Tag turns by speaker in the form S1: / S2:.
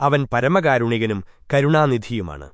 S1: അവൻ പരമകാരുണികനും കരുണാനിധിയുമാണ്